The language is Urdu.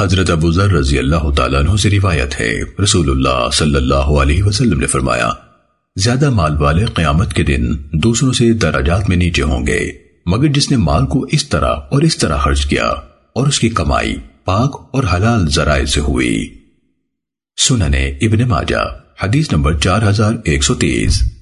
حضرت ابو ذر رضی اللہ تعالیٰ عنہ سے روایت ہے۔ رسول اللہ صلی اللہ علیہ وسلم نے فرمایا، زیادہ مال والے قیامت کے دن دوسروں سے درجات میں نیچے ہوں گے، مگر جس نے مال کو اس طرح اور اس طرح خرچ کیا اور اس کی کمائی پاک اور حلال ذرائع سے ہوئی۔ سننے ابن ماجہ، حدیث نمبر چار ہزار ایک سو تیس۔